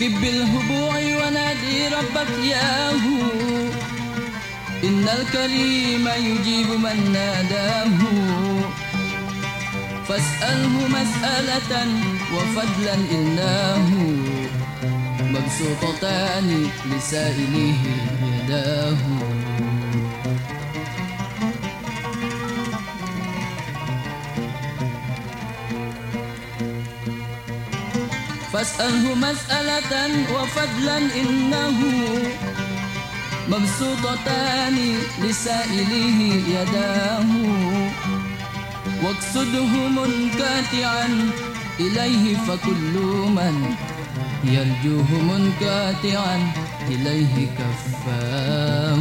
كب الهبوع ونادي ربك ياه إن الكريم يجيب من ناداه. فاسأله مسألة وفضلا إناه. مبسوطتان لسائله يداه. فاسأله مسألة وفضلا إنه مبسوطتان لسائله يداه. واقصده منكاتعا إليه فكل من يرجوه منكاتعا إليه كفاه.